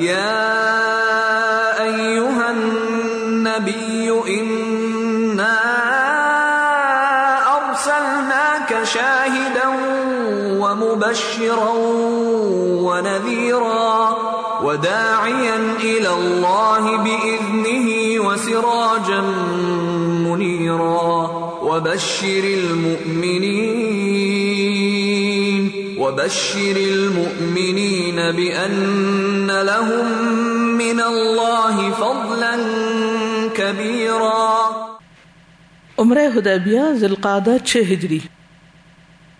يا أيها النبي إنا أرسلناك شاهدا ومبشرا ونذيرا وداعيا إلى الله بإذنه وسراجا منيرا وبشر المؤمنين وبشر المؤمنين بأن لهم من الله فضلا كبيرا. عمرہ حدیبیہ ذلقادہ چھ ہجری،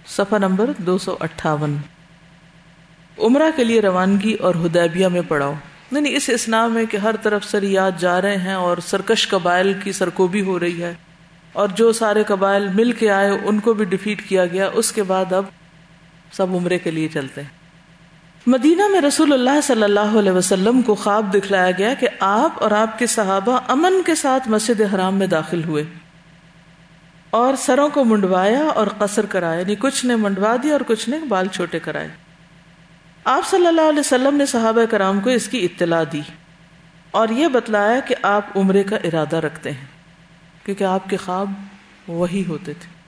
صفحہ نمبر دو سو اٹھاون۔ عمرہ کے لیے روانگی اور حدیبیہ میں پڑاؤ نہیں یعنی اس اسلام میں کہ ہر طرف سریات جا رہے ہیں اور سرکش قبائل کی سرکوبی ہو رہی ہے۔ اور جو سارے قبائل مل کے آئے، ان کو بھی ڈیفیٹ کیا گیا۔ اس کے بعد اب سب عمرے کے لیے چلتے ہیں۔ مدینہ میں رسول اللہ صلی اللہ علیہ وسلم کو خواب دکھلایا گیا کہ آپ اور آپ کے صحابہ امن کے ساتھ مسجد حرام میں داخل ہوئے۔ اور سروں کو منڈوایا اور قصر کرایا یعنی کچھ نے منڈوا دیا اور کچھ نے بال چھوٹے کرائے۔ آپ صلی اللہ علیہ وسلم نے صحابہ کرام کو اس کی اطلاع دی اور یہ بتلایا کہ آپ عمرے کا ارادہ رکھتے ہیں، کیونکہ آپ کے خواب وہی ہوتے تھے۔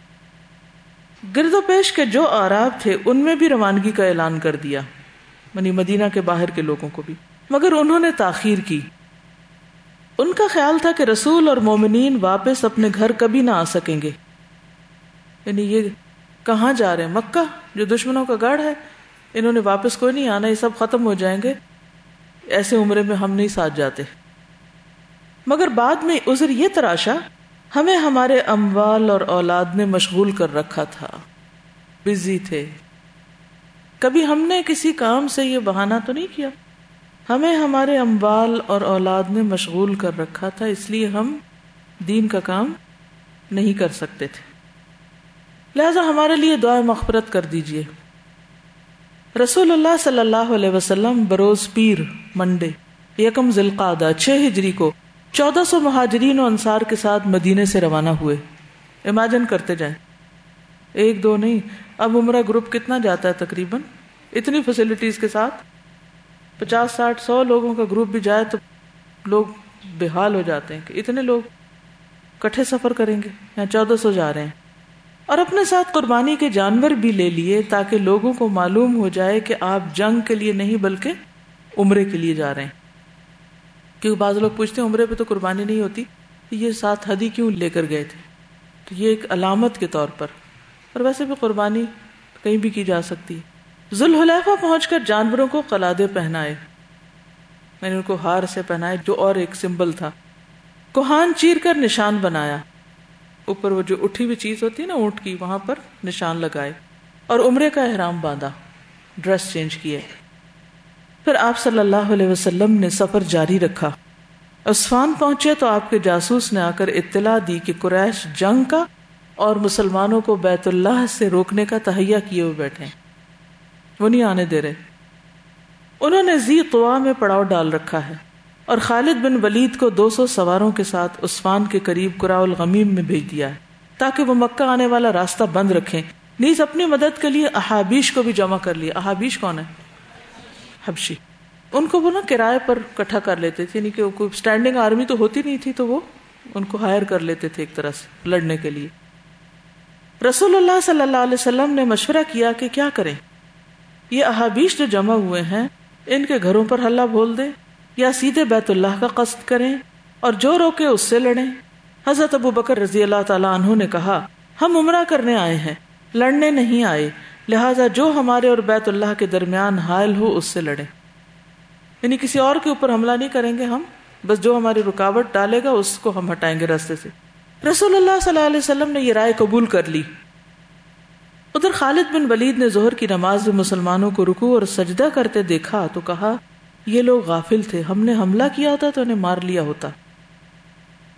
گرد و پیش کے جو آراب تھے، ان میں بھی روانگی کا اعلان کر دیا، منی مدینہ کے باہر کے لوگوں کو بھی۔ مگر انہوں نے تاخیر کی۔ ان کا خیال تھا کہ رسول اور مومنین واپس اپنے گھر کبھی نہ آ سکیں گے۔ یعنی یہ کہاں جا رہے ہیں؟ مکہ، جو دشمنوں کا گڑھ ہے۔ انہوں نے واپس کوئی نہیں آنا، یہ سب ختم ہو جائیں گے۔ ایسے عمرے میں ہم نہیں ساتھ جاتے۔ مگر بعد میں ازر یہ تراشا ہمیں ہمارے اموال اور اولاد نے مشغول کر رکھا تھا۔ بزی تھے۔ کبھی ہم نے کسی کام سے یہ بہانا تو نہیں کیا؟ ہمیں ہمارے اموال اور اولاد نے مشغول کر رکھا تھا، اس لیے ہم دین کا کام نہیں کر سکتے تھے۔ لہذا ہمارے لیے دعا مغفرت کر دیجیے رسول اللہ صلی اللہ علیہ وسلم بروز پیر منڈے، یکم ذلقادہ چھ ہجری کو چودہ سو مہاجرین و انصار کے ساتھ مدینے سے روانہ ہوئے۔ امیجن کرتے جائیں۔ ایک دو نہیں، اب عمرہ گروپ کتنا جاتا ہے تقریباً؟ اتنی فیسلٹیز کے ساتھ۔ پچاس، ساٹھ، سو لوگوں کا گروپ بھی جائے تو لوگ بے حال ہو جاتے ہیں کہ اتنے لوگ کٹھے سفر کریں گے یا چودہ سو جا رہے ہیں۔ اور اپنے ساتھ قربانی کے جانور بھی لے لیے تاکہ لوگوں کو معلوم ہو جائے کہ آپ جنگ کے لیے نہیں بلکہ عمرے کے لیے جا رہے ہیں۔ کیونکہ بعض لوگ پوچھتے ہیں، عمرے پہ تو قربانی نہیں ہوتی؟ یہ ساتھ حدی کیوں لے کر گئے تھے؟ تو یہ ایک علامت کے طور پر۔ اور ویسے بھی قربانی کہیں بھی کی جا سکتی۔ ذوالحلیفہ پہنچ کر جانوروں کو قلادے پہنائے۔ میں نے ان کو ہار سے پہنائے جو اور ایک سمبل تھا۔ کوہان چیر کر نشان بنایا۔ اوپر وہ جو اٹھی ہوئی چیز ہوتی ہے نا، اونٹ کی، وہاں پر نشان لگائے۔ اور عمرے کا احرام باندھا۔ ڈریس چینج کیے۔ پھر آپ صلی اللہ علیہ وسلم نے سفر جاری رکھا۔ عثفان پہنچے تو آپ کے جاسوس نے آ کر اطلاع دی کہ قریش جنگ کا اور مسلمانوں کو بیت اللہ سے روکنے کا تہیا کیے ہوئے بیٹھے وہ نہیں آنے دے رہے۔ انہوں نے زی قوا میں پڑاؤ ڈال رکھا ہے اور خالد بن ولید کو دو سو سواروں کے ساتھ عثمان کے قریب قرا الغمیم میں بھیج دیا ہے تاکہ وہ مکہ آنے والا راستہ بند رکھیں۔ نیز اپنی مدد کے لیے احابیش کو بھی جمع کر لیا۔ احابیش کون ہے؟ حبشی۔ ان کو وہ نا کرائے پر کٹھا کر لیتے تھے یعنی کہ کوئی اسٹینڈنگ آرمی تو ہوتی نہیں تھی تو وہ ان کو ہائر کر لیتے تھے ایک طرح سے لڑنے کے لیے۔ رسول اللہ صلی اللہ علیہ وسلم نے مشورہ کیا کہ کیا کریں؟ یہ احابیش جو جمع ہوئے ہیں، ان کے گھروں پر ہلہ بول دے یا سیدھے بیت اللہ کا قصد کریں اور جو روکے اس سے لڑیں۔ حضرت ابو بکر رضی اللہ تعالیٰ عنہ نے کہا، ہم عمرہ کرنے آئے ہیں، لڑنے نہیں آئے۔ لہٰذا جو ہمارے اور بیت اللہ کے درمیان حائل ہو اس سے لڑیں۔ یعنی کسی اور کے اوپر حملہ نہیں کریں گے ہم، بس جو ہماری رکاوٹ ڈالے گا اس کو ہم ہٹائیں گے رستے سے۔ رسول اللہ صلی اللہ علیہ وسلم نے یہ رائے قبول کر لی۔ ادھر خالد بن ولید نے ظہر کی نماز میں مسلمانوں کو رکو اور سجدہ کرتے دیکھا تو کہا، یہ لوگ غافل تھے، ہم نے حملہ کیا ہوتا تو انہیں مار لیا ہوتا۔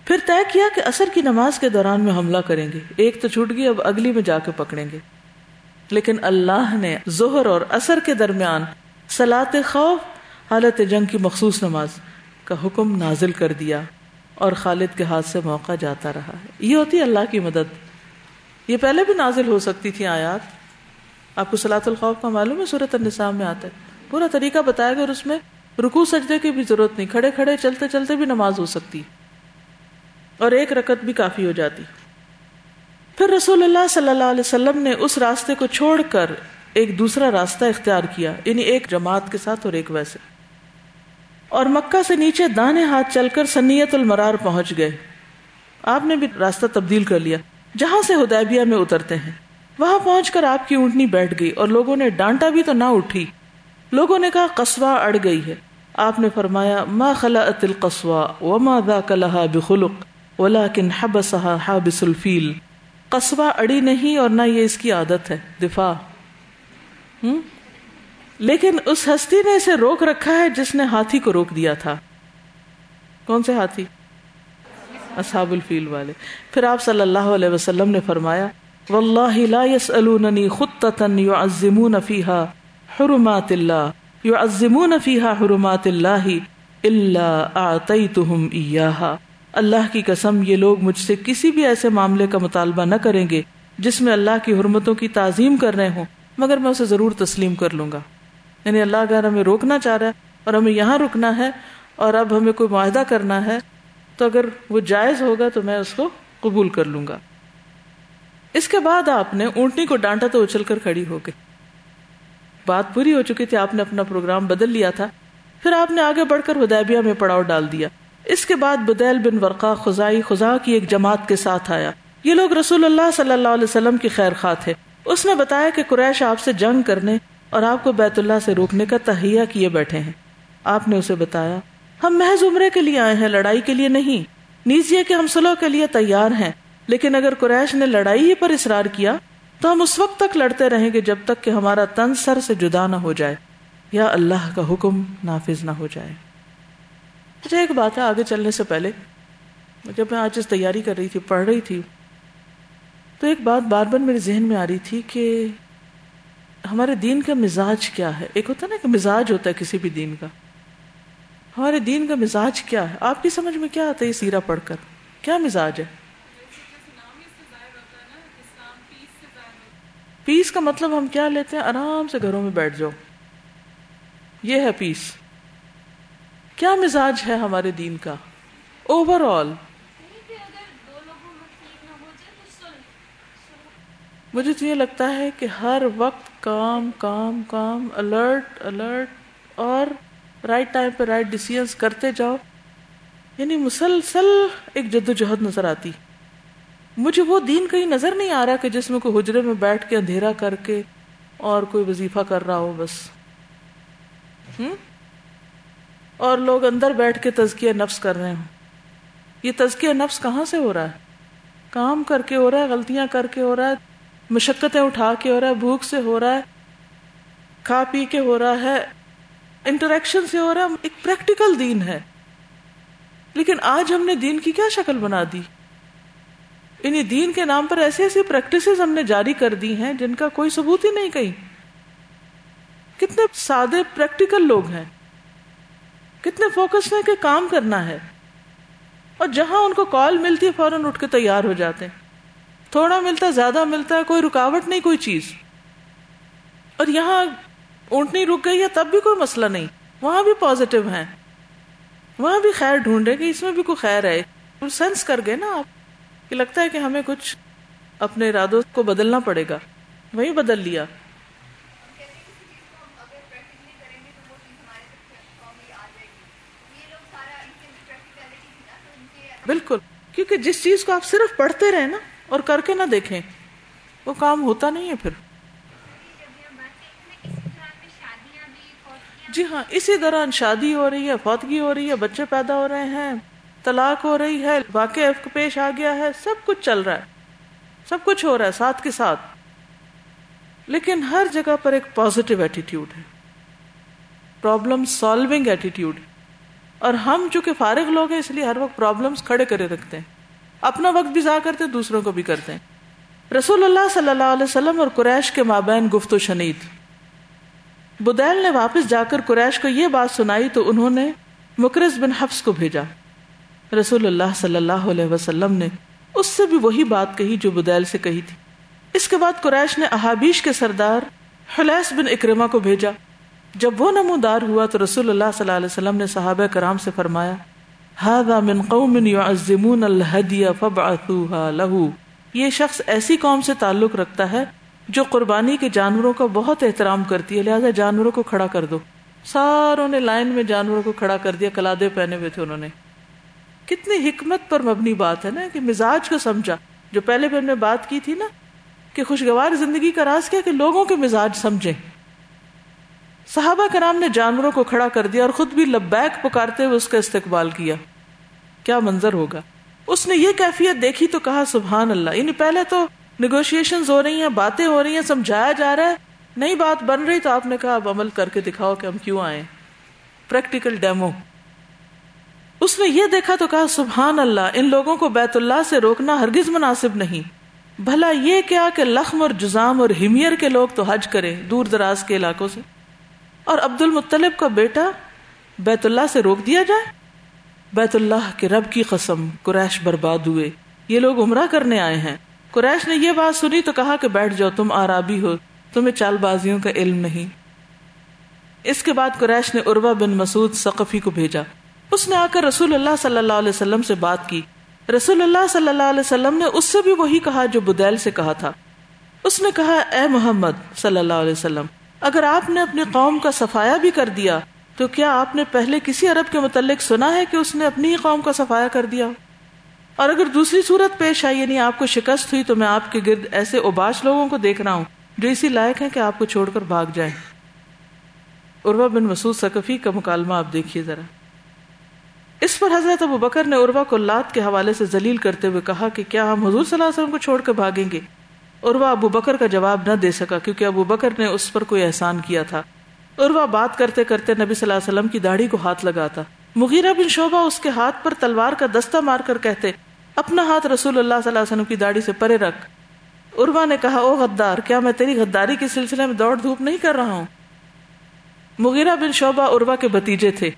پھر طے کیا کہ اثر کی نماز کے دوران میں حملہ کریں گے، ایک تو چھوٹ گئی، اب اگلی میں جا کے پکڑیں گے۔ لیکن اللہ نے ظہر اور اثر کے درمیان سلاط خوف، حالت جنگ کی مخصوص نماز کا حکم نازل کر دیا اور خالد کے ہاتھ سے موقع جاتا رہا۔ یہ ہوتی اللہ کی مدد۔ یہ پہلے بھی نازل ہو سکتی تھی آیات۔ آپ کو سلاط الخوف کا معلوم ہے صورت النساء میں آتا ہے۔ پورا طریقہ بتایا گیا اور اس میں رکو سجدے کی بھی ضرورت نہیں۔ کھڑے کھڑے چلتے چلتے بھی نماز ہو سکتی۔ اور ایک رکت بھی کافی ہو جاتی۔ پھر رسول اللہ صلی اللہ علیہ وسلم نے اس راستے کو چھوڑ کر ایک دوسرا راستہ اختیار کیا یعنی ایک جماعت کے ساتھ اور ایک ویسے۔ اور مکہ سے نیچے دانے ہاتھ چل کر سنیت المرار پہنچ گئے۔ آپ نے بھی راستہ تبدیل کر لیا، جہاں سے ہدیبیہ میں اترتے ہیں۔ وہاں پہنچ کر آپ کی اونٹنی بیٹھ گئی اور لوگوں نے ڈانٹا بھی تو نہ اٹھی۔ لوگوں نے کہا، قصوہ اڑ گئی ہے۔ آپ نے فرمایا، ما خلعت القصوى وما ذاك لها بخلق، ولكن حبسها حابس الفیل قصبہ اڑی نہیں اور نہ یہ اس کی عادت ہے، دفاع۔ ہم؟ لیکن اس ہستی نے اسے روک رکھا ہے جس نے ہاتھی کو روک دیا تھا۔ کون سے ہاتھی؟ اصحاب الفیل والے۔ پھر آپ صلی اللہ علیہ وسلم نے فرمایا، واللہ لا يسألوننی خطتا يعظمون فيها حرمات اللہ۔ يعظمون فيها حرمات اللہ الا اعطیتهم ایاها اللہ کی قسم، یہ لوگ مجھ سے کسی بھی ایسے معاملے کا مطالبہ نہ کریں گے جس میں اللہ کی حرمتوں کی تعظیم کر رہے ہوں، مگر میں اسے ضرور تسلیم کر لوں گا۔ یعنی اللہ اگر ہمیں روکنا چاہ رہا ہے اور ہمیں یہاں رکنا ہے اور اب ہمیں کوئی معاہدہ کرنا ہے، تو اگر وہ جائز ہوگا تو میں اس کو قبول کر لوں گا۔ اس کے بعد آپ نے اونٹنی کو ڈانٹا تو اچل کر کھڑی ہو گئی۔ بات پوری ہو چکی تھی، آپ نے اپنا پروگرام بدل لیا تھا۔ پھر آپ نے آگے بڑھ کر ہدیبیہ میں پڑاؤ ڈال دیا۔ اس کے بعد بدیل بن ورقا خزائی خزا کی ایک جماعت کے ساتھ آیا۔ یہ لوگ رسول اللہ صلی اللہ علیہ وسلم کی خیر خواہ تھے۔ اس نے بتایا کہ قریش آپ سے جنگ کرنے اور آپ کو بیت اللہ سے روکنے کا تہیا کیے بیٹھے ہیں۔ آپ نے اسے بتایا، ہم محض عمرے کے لیے آئے ہیں، لڑائی کے لیے نہیں۔ نیز یہ کہ ہم سلو کے لیے تیار ہیں، لیکن اگر قریش نے لڑائی ہی پر اصرار کیا، تو ہم اس وقت تک لڑتے رہیں گے جب تک کہ ہمارا تن سر سے جدا نہ ہو جائے۔ یا اللہ کا حکم نافذ نہ ہو جائے۔ اچھا ایک بات ہے، آگے چلنے سے پہلے، جب میں آج اس تیاری کر رہی تھی، پڑھ رہی تھی، تو ایک بات بار بار میرے ذہن میں آ رہی تھی کہ ہمارے دین کا مزاج کیا ہے؟ ایک ہوتا ہے نا کہ مزاج ہوتا ہے کسی بھی دین کا۔ ہمارے دین کا مزاج کیا ہے؟ آپ کی سمجھ میں کیا آتا ہے یہ سیرا پڑھ کر؟ کیا مزاج ہے؟ پیس کا مطلب ہم کیا لیتے ہیں؟ آرام سے گھروں میں بیٹھ جاؤ۔ یہ ہے پیس۔ کیا مزاج ہے ہمارے دین کا؟ اوور آل مجھے تو یہ لگتا ہے کہ ہر وقت کام کام کام الرٹ الرٹ اور رائٹ ٹائم پہ رائٹ ڈیسیزنس کرتے جاؤ۔ یعنی مسلسل ایک جد و جہد نظر آتی۔ مجھے وہ دین کہیں نظر نہیں آ رہا کہ جس میں کوئی حجرے میں بیٹھ کے اندھیرا کر کے اور کوئی وظیفہ کر رہا ہو بس۔ ہوں اور لوگ اندر بیٹھ کے تزکیہ نفس کر رہے ہوں۔ یہ تزکیہ نفس کہاں سے ہو رہا ہے؟ کام کر کے ہو رہا ہے، غلطیاں کر کے ہو رہا ہے، مشقتیں اٹھا کے ہو رہا ہے، بھوک سے ہو رہا ہے، کھا پی کے ہو رہا ہے انٹریکشن سے ہو رہا ہے، ایک پریکٹیکل دین ہے۔ لیکن آج ہم نے دین کی کیا شکل بنا دی؟ انہیں دین کے نام پر ایسی ایسی پریکٹسز ہم نے جاری کر دی ہیں جن کا کوئی ثبوت ہی نہیں کہیں۔ کتنے سادے پریکٹیکل لوگ ہیں۔ کتنے فوکس ہیں کہ کام کرنا ہے۔ اور جہاں ان کو کال ملتی ہے، فوراً اٹھ کے تیار ہو جاتے ہیں۔ تھوڑا ملتا ہے زیادہ ملتا ہے کوئی رکاوٹ نہیں، کوئی چیز۔ اور یہاں اونٹنی رک گئی ہے تب بھی کوئی مسئلہ نہیں۔ وہاں بھی پازیٹو ہیں۔ وہاں بھی خیر ڈھونڈے کہ اس میں بھی کوئی خیر ہے سینس کر گئے نا آپ کہ لگتا ہے کہ ہمیں کچھ اپنے ارادوں کو بدلنا پڑے گا۔ وہی بدل لیا۔ بالکل۔ کیونکہ جس چیز کو آپ صرف پڑھتے رہے نا اور کر کے نہ دیکھیں، وہ کام ہوتا نہیں ہے پھر۔ جی ہاں اسی دوران شادی ہو رہی ہے، فوتگی ہو رہی ہے، بچے پیدا ہو رہے ہیں، طلاق ہو رہی ہے واقع پیش آ گیا ہے، سب کچھ چل رہا ہے۔ سب کچھ ہو رہا ہے، ساتھ کے ساتھ۔ لیکن ہر جگہ پر ایک پازیٹو ایٹیٹیوڈ ہے۔ پرابلم سالونگ ایٹیٹیوڈ اور ہم چونکہ فارغ لوگ ہیں اس لیے ہر وقت پرابلمس کھڑے کرے رکھتے ہیں۔ اپنا وقت بھی ضائع کرتے ہیں، دوسروں کو بھی کرتے ہیں۔ رسول اللہ صلی اللہ علیہ وسلم اور قریش کے مابین گفت و شنید۔ بدیل نے واپس جا کر قریش کو یہ بات سنائی تو انہوں نے مکرز بن حفظ کو بھیجا۔ رسول اللہ صلی اللہ علیہ وسلم نے اس سے بھی وہی بات کہی جو بدیل سے کہی تھی۔ اس کے بعد قریش نے احابیش کے سردار حلیس بن اکرما کو بھیجا۔ جب وہ نمودار ہوا تو رسول اللہ صلی اللہ علیہ وسلم نے صحابہ کرام سے فرمایا هذا من قوم يعظمون الهدي فابعثوها له یہ شخص ایسی قوم سے تعلق رکھتا ہے جو قربانی کے جانوروں کا بہت احترام کرتی ہے، لہذا جانوروں کو کھڑا کر دو۔ ساروں نے لائن میں جانوروں کو کھڑا کر دیا، کلادے پہنے ہوئے تھے انہوں نے۔ کتنی حکمت پر مبنی بات ہے نا کہ مزاج کو سمجھا۔ جو پہلے بھی ہم نے بات کی تھی نا کہ خوشگوار زندگی کا راز کیا کہ لوگوں کے مزاج سمجھے صحابہ کرام نے جانوروں کو کھڑا کر دیا اور خود بھی لبیک پکارتے ہوئے اس کا استقبال کیا۔ کیا منظر ہوگا؟ اس نے یہ کیفیت دیکھی تو کہا، سبحان اللہ یعنی پہلے تو نیگوشیشن ہو رہی ہیں، باتیں ہو رہی ہیں، سمجھایا جا رہا ہے۔ نئی بات بن رہی تو آپ نے کہا، اب عمل کر کے دکھاؤ کہ ہم کیوں آئے پریکٹیکل ڈیمو اس نے یہ دیکھا تو کہا، سبحان اللہ، ان لوگوں کو بیت اللہ سے روکنا ہرگز مناسب نہیں۔ بھلا یہ کیا کہ لخم اور جزام اور ہمیر کے لوگ تو حج کرے دور دراز کے علاقوں سے؟ اور عبد المطلب کا بیٹا بیت اللہ سے روک دیا جائے؟ بیت اللہ کے رب کی قسم، قریش برباد ہوئے۔ یہ لوگ عمرہ کرنے آئے ہیں۔ قریش نے یہ بات سنی تو کہا کہ بیٹھ جاؤ، تم آرابی ہو، تمہیں چال بازیوں کا علم نہیں۔ اس کے بعد قریش نے عروا بن مسعود سقفی کو بھیجا۔ اس نے آ کر رسول اللہ صلی اللہ علیہ وسلم سے بات کی۔ رسول اللہ صلی اللہ علیہ وسلم نے اس سے بھی وہی کہا جو بدیل سے کہا تھا۔ اس نے کہا، اے محمد صلی اللہ علیہ وسلم اگر آپ نے اپنی قوم کا صفایا بھی کر دیا، تو کیا آپ نے پہلے کسی عرب کے متعلق سنا ہے کہ اس نے اپنی ہی قوم کا صفایا کر دیا؟ اور اگر دوسری صورت پیش آئی یعنی آپ کو شکست ہوئی، تو میں آپ کے گرد ایسے اباش لوگوں کو دیکھ رہا ہوں جو اسی لائق ہے کہ آپ کو چھوڑ کر بھاگ جائیں۔ عروا بن مسعود سکفی کا مکالمہ آپ دیکھیے ذرا۔ اس پر حضرت ابو بکر نے عروا کو لات کے حوالے سے ذلیل کرتے ہوئے کہا کہ کیا ہم حضور صلی اللہ علیہ وسلم کو چھوڑ کر بھاگیں گے؟ عروا ابو بکر کا جواب نہ دے سکا کیونکہ ابو بکر نے اس پر کوئی احسان کیا تھا عروا بات کرتے کرتے نبی صلی اللہ علیہ وسلم کی داڑھی کو ہاتھ لگاتا مغیرہ بن شعبہ اس کے ہاتھ پر تلوار کا دستہ مار کر کہتے، اپنا ہاتھ رسول اللہ صلی اللہ علیہ وسلم کی داڑھی سے پرے رکھ۔ عروا نے کہا، او غدار، کیا میں تیری غداری کے سلسلے میں دوڑ دھوپ نہیں کر رہا ہوں؟ مغیرہ بن شعبہ عروا کے بتیجے تھے۔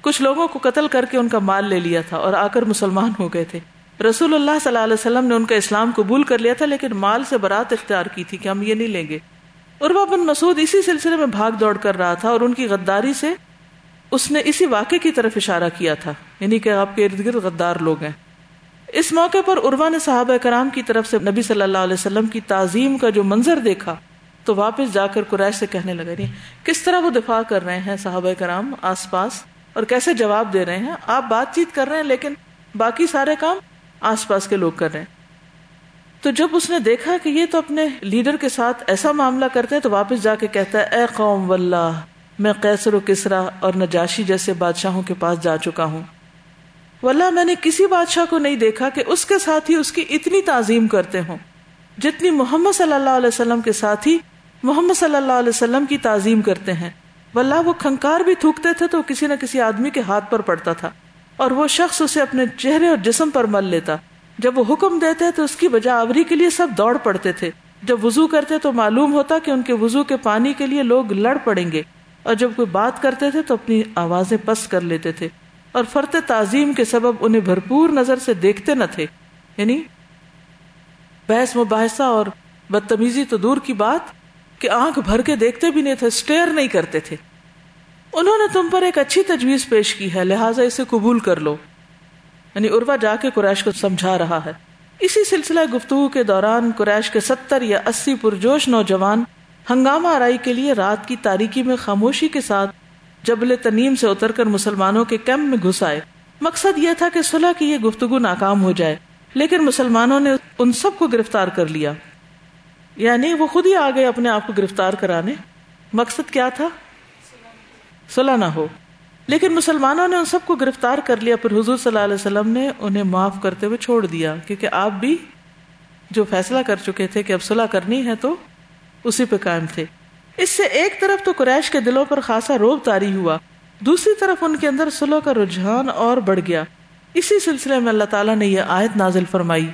کچھ لوگوں کو قتل کر کے ان کا مال لے لیا تھا اور آ کر مسلمان ہو گئے تھے۔ رسول اللہ صلی اللہ علیہ وسلم نے ان کا اسلام قبول کر لیا تھا، لیکن مال سے برات اختیار کی تھی کہ ہم یہ نہیں لیں گے۔ عروا بن مسعود اسی سلسلے میں بھاگ دوڑ کر رہا تھا اور ان کی غداری سے اس نے اسی واقعے کی طرف اشارہ کیا تھا یعنی کہ آپ کے ارد گرد غدار لوگ ہیں۔ اس موقع پر عروا نے صحابہ کرام کی طرف سے نبی صلی اللہ علیہ وسلم کی تعظیم کا جو منظر دیکھا، تو واپس جا کر قریش سے کہنے لگا نہیں کس طرح وہ دفاع کر رہے ہیں صحابہ کرام آس پاس اور کیسے جواب دے رہے ہیں؟ آپ بات چیت کر رہے ہیں، لیکن باقی سارے کام آس پاس کے لوگ کر رہے ہیں۔ تو جب اس نے دیکھا کہ یہ تو اپنے لیڈر کے ساتھ ایسا معاملہ کرتے ہیں تو واپس جا کے کہتا ہے، اے قوم واللہ، میں قیصر و کسرا اور نجاشی جیسے بادشاہوں کے پاس جا چکا ہوں۔ واللہ، میں نے کسی بادشاہ کو نہیں دیکھا کہ اس کے ساتھ ہی اس کی اتنی تعظیم کرتے ہوں۔ جتنی محمد صلی اللہ علیہ وسلم کے ساتھ ہی محمد صلی اللہ علیہ وسلم کی تعظیم کرتے ہیں۔ واللہ، وہ کھنکار بھی تھوکتے تھے تو کسی نہ کسی آدمی کے ہاتھ پر پڑتا تھا۔ اور وہ شخص اسے اپنے چہرے اور جسم پر مل لیتا۔ جب وہ حکم دیتے تو اس کی بجا آوری کے لیے سب دوڑ پڑتے تھے۔ جب وضو کرتے تو معلوم ہوتا کہ ان کے وضو کے پانی کے لیے لوگ لڑ پڑیں گے۔ اور جب کوئی بات کرتے تھے تو اپنی آوازیں پس کر لیتے تھے۔ اور فرت تعظیم کے سبب انہیں بھرپور نظر سے دیکھتے نہ تھے۔ یعنی بحث مباحثہ اور بدتمیزی تو دور کی بات کہ آنکھ بھر کے دیکھتے بھی نہیں تھے، اسٹیئر نہیں کرتے تھے۔ انہوں نے تم پر ایک اچھی تجویز پیش کی ہے، لہٰذا اسے قبول کر لو۔ یعنی اروا جا کے قریش کو سمجھا رہا ہے۔ اسی سلسلہ گفتگو کے دوران قریش کے ستر یا اسی پرجوش نوجوان ہنگامہ آرائی کے لیے رات کی تاریکی میں خاموشی کے ساتھ جبل تنیم سے اتر کر مسلمانوں کے کیمپ میں گھس آئے۔ مقصد یہ تھا کہ صلح کی یہ گفتگو ناکام ہو جائے، لیکن مسلمانوں نے ان سب کو گرفتار کر لیا۔ یعنی وہ خود ہی آ گئے اپنے آپ کو گرفتار کرانے۔ مقصد کیا تھا؟ صلاح نہ ہو۔ لیکن مسلمانوں نے ان سب کو گرفتار کر لیا، پھر حضور صلی اللہ علیہ وسلم نے انہیں معاف کرتے ہوئے چھوڑ دیا۔ کیونکہ آپ بھی جو فیصلہ کر چکے تھے کہ اب صلاح کرنی ہے تو اسی پہ قائم تھے۔ اس سے ایک طرف تو قریش کے دلوں پر خاصا روب تاری ہوا، دوسری طرف ان کے اندر سلو کا رجحان اور بڑھ گیا۔ اسی سلسلے میں اللہ تعالیٰ نے یہ آیت نازل فرمائی۔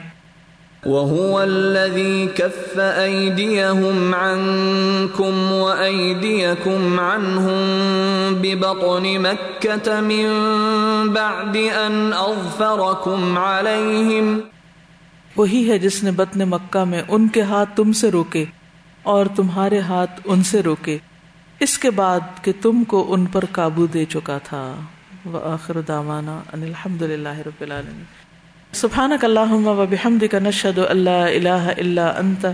وهو الذي كف أيديهم عنكم وأيديكم عنهم ببطن مكة من بعد أن أظفركم عليهم. وہی ہے جس نے بطن مکہ میں ان کے ہاتھ تم سے روکے اور تمہارے ہاتھ ان سے روکے۔ اس کے بعد کہ تم کو ان پر قابو دے چکا تھا۔ وآخر دعوانا ان الحمد للہ رب العالمین۔ سبحانک اللہم و بحمدک نشہد اللہ الہ الا انت،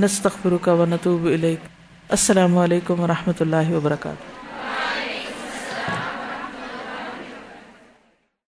نستغفرک و نتوب الیک. السلام علیکم و رحمۃ اللہ وبرکاتہ.